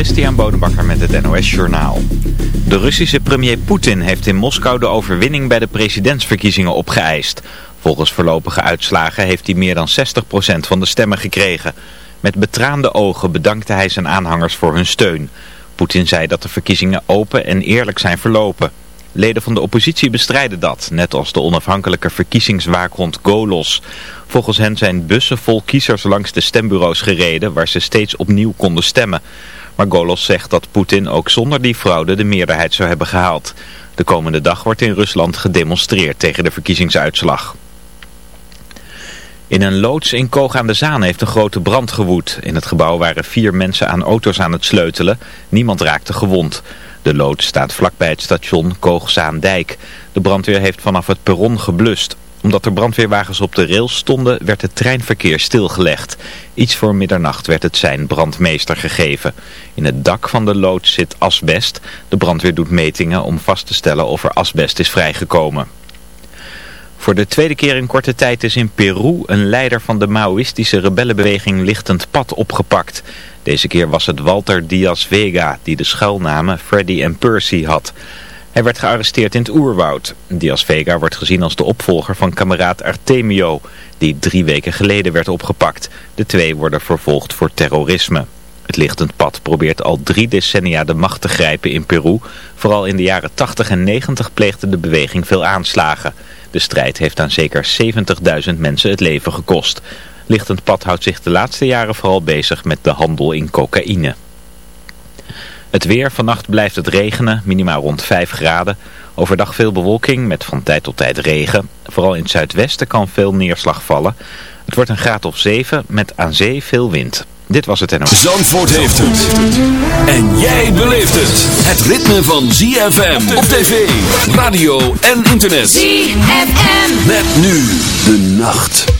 Christian Bonenbakker met het NOS Journaal. De Russische premier Poetin heeft in Moskou de overwinning bij de presidentsverkiezingen opgeëist. Volgens voorlopige uitslagen heeft hij meer dan 60% van de stemmen gekregen. Met betraande ogen bedankte hij zijn aanhangers voor hun steun. Poetin zei dat de verkiezingen open en eerlijk zijn verlopen. Leden van de oppositie bestrijden dat, net als de onafhankelijke verkiezingswaakhond Golos. Volgens hen zijn bussen vol kiezers langs de stembureaus gereden waar ze steeds opnieuw konden stemmen. Maar Golos zegt dat Poetin ook zonder die fraude de meerderheid zou hebben gehaald. De komende dag wordt in Rusland gedemonstreerd tegen de verkiezingsuitslag. In een loods in Koog aan de Zaan heeft een grote brand gewoed. In het gebouw waren vier mensen aan auto's aan het sleutelen. Niemand raakte gewond. De loods staat vlakbij het station Koog-Zaandijk. De brandweer heeft vanaf het perron geblust. Omdat er brandweerwagens op de rails stonden, werd het treinverkeer stilgelegd. Iets voor middernacht werd het zijn brandmeester gegeven. In het dak van de loods zit asbest. De brandweer doet metingen om vast te stellen of er asbest is vrijgekomen. Voor de tweede keer in korte tijd is in Peru een leider van de Maoïstische rebellenbeweging Lichtend Pad opgepakt. Deze keer was het Walter Diaz Vega die de schuilnamen Freddy en Percy had. Hij werd gearresteerd in het oerwoud. Diaz Vega wordt gezien als de opvolger van kameraad Artemio, die drie weken geleden werd opgepakt. De twee worden vervolgd voor terrorisme. Het lichtend pad probeert al drie decennia de macht te grijpen in Peru. Vooral in de jaren 80 en 90 pleegde de beweging veel aanslagen. De strijd heeft aan zeker 70.000 mensen het leven gekost. Lichtend pad houdt zich de laatste jaren vooral bezig met de handel in cocaïne. Het weer, vannacht blijft het regenen, minimaal rond 5 graden. Overdag veel bewolking met van tijd tot tijd regen. Vooral in het zuidwesten kan veel neerslag vallen. Het wordt een graad of 7 met aan zee veel wind. Dit was het NOS. Zandvoort heeft het. En jij beleeft het. Het ritme van ZFM op tv, radio en internet. ZFM. Met nu de nacht.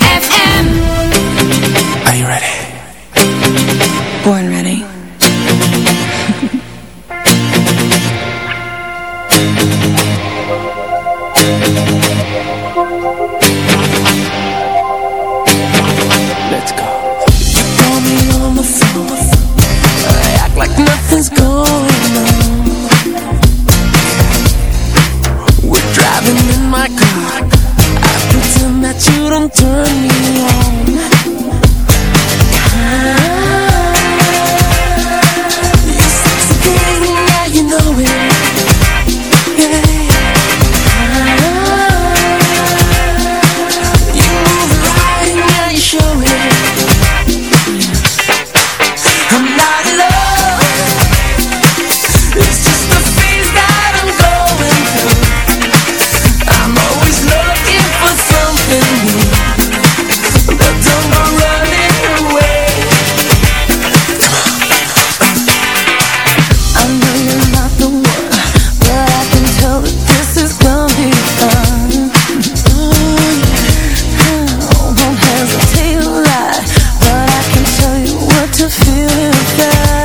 to feel it back.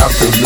have to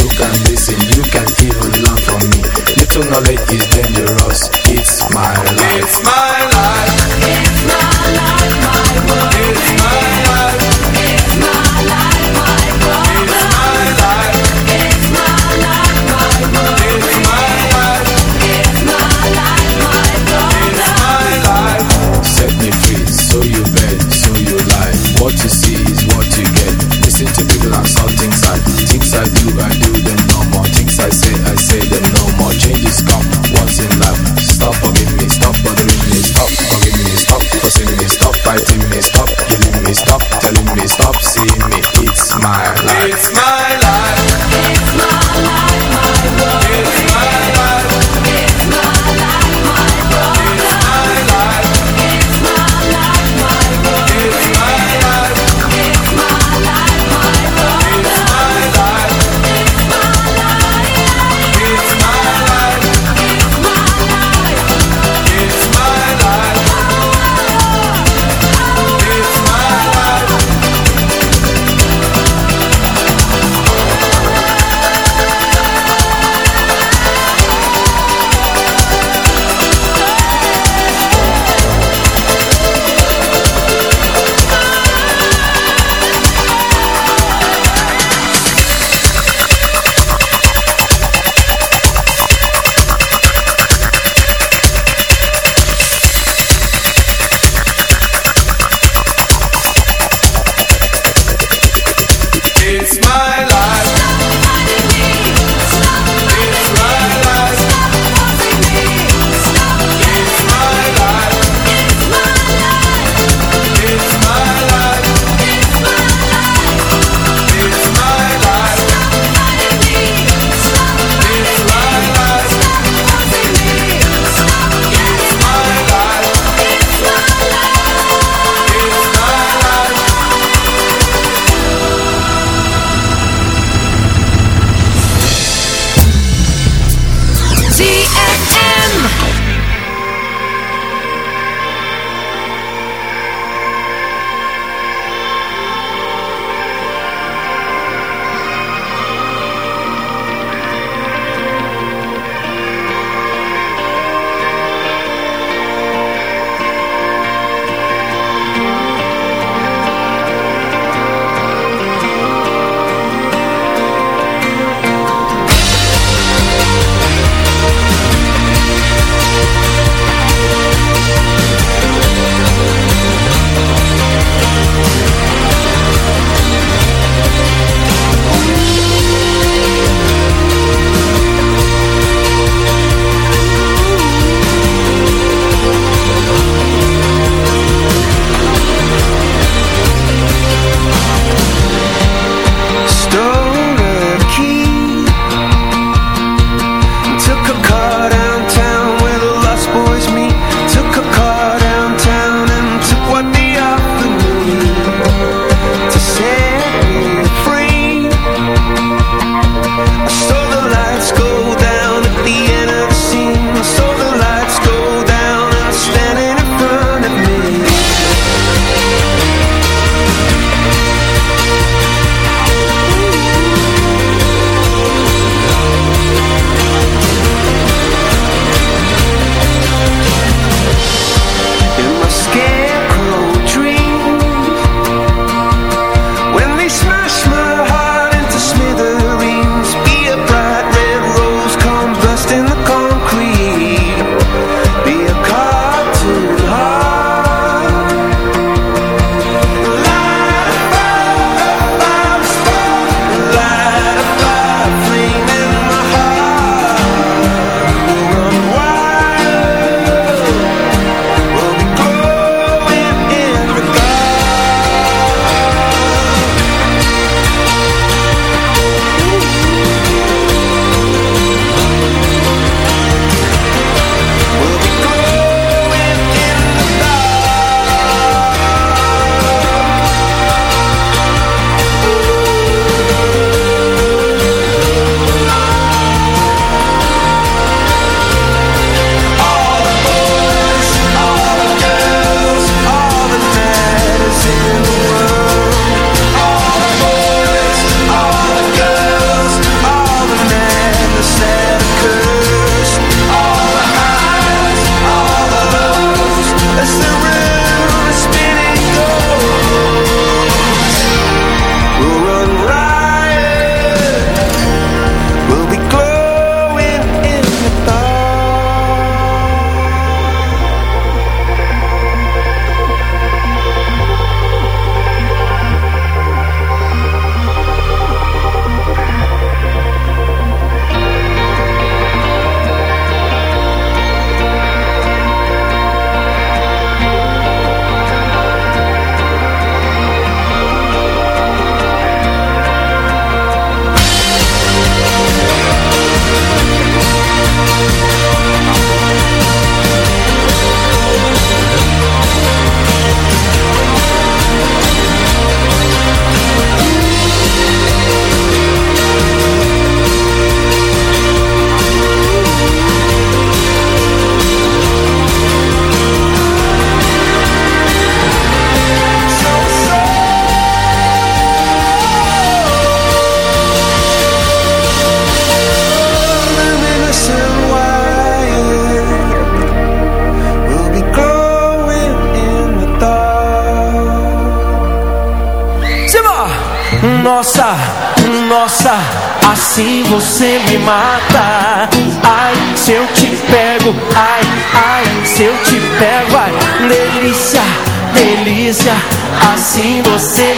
sem você.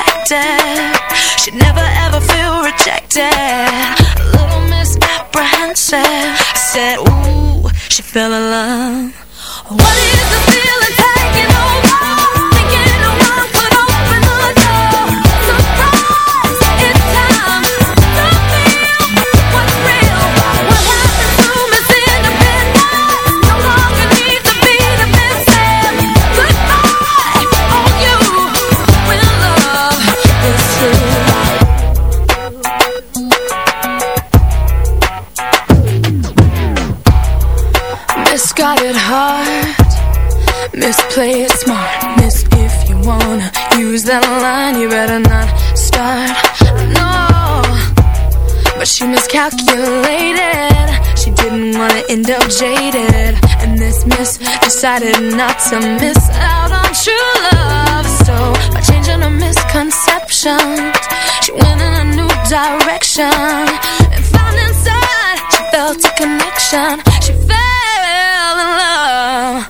protected. Should never ever feel rejected. A little misapprehensive. I said, Ooh, she fell in love. What is the feeling? end up jaded. And this miss decided not to miss out on true love. So by changing her misconceptions She went in a new direction. And found inside, she felt a connection. She fell in love.